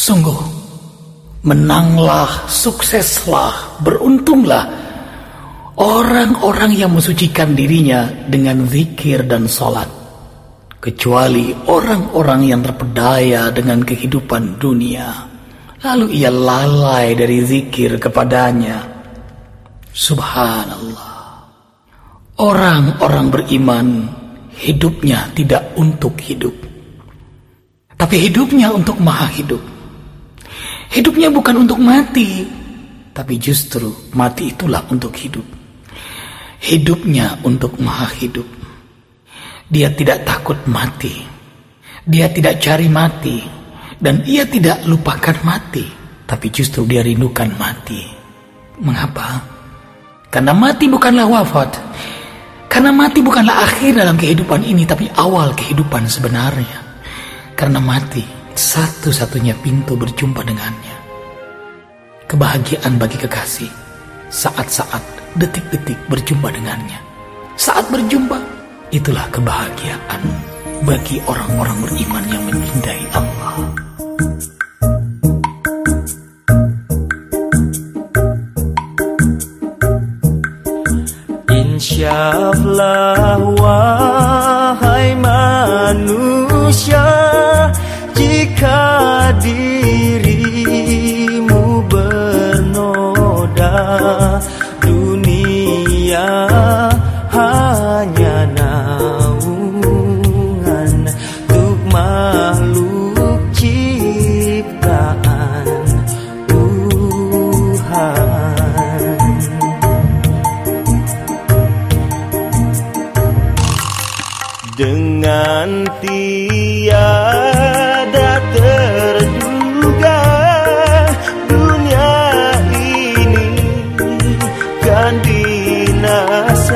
Sungguh, menanglah, sukseslah, beruntunglah orang-orang yang mensucikan dirinya dengan zikir dan sholat. Kecuali orang-orang yang terpedaya dengan kehidupan dunia. Lalu ia lalai dari zikir kepadanya. Subhanallah. Orang-orang beriman hidupnya tidak untuk hidup. Tapi hidupnya untuk maha hidup. Hidupnya bukan untuk mati. Tapi justru mati itulah untuk hidup. Hidupnya untuk maha hidup. Dia tidak takut mati. Dia tidak cari mati. Dan ia tidak lupakan mati. Tapi justru dia rindukan mati. Mengapa? Karena mati bukanlah wafat. Karena mati bukanlah akhir dalam kehidupan ini, tapi awal kehidupan sebenarnya. Karena mati, satu-satunya pintu berjumpa dengannya. Kebahagiaan bagi kekasih, saat-saat, detik-detik berjumpa dengannya. Saat berjumpa, itulah kebahagiaan bagi orang-orang beriman yang mencintai Allah. Insyaallah wahai Jika dirimu bernoda Dunia hanya naungan Untuk makhluk ciptaan Tuhan. Dengan tiada الناس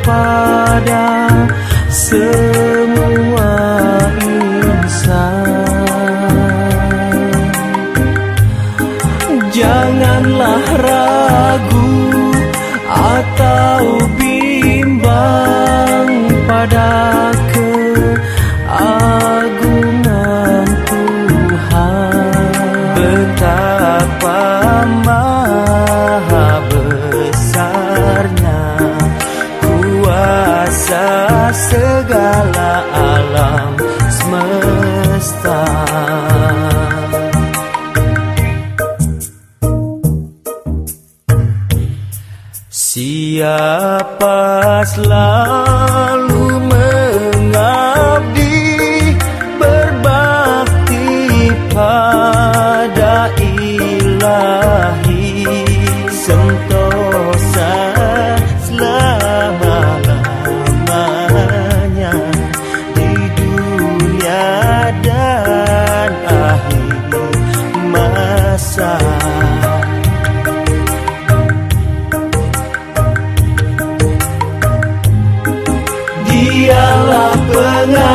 kepada semua insan. Janganlah ragu atau bimbang pada Siapa selalu mengabdi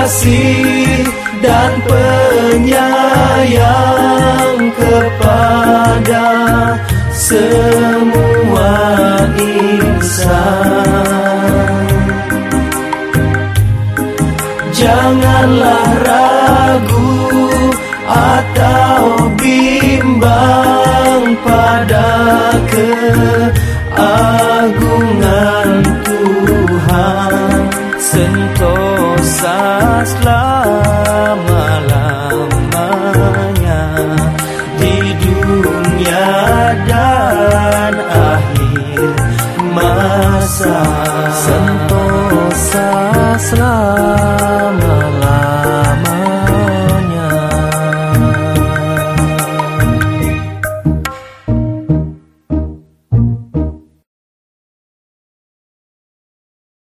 kasih dan penyayang kepada semua insan. Janganlah ragu Last love.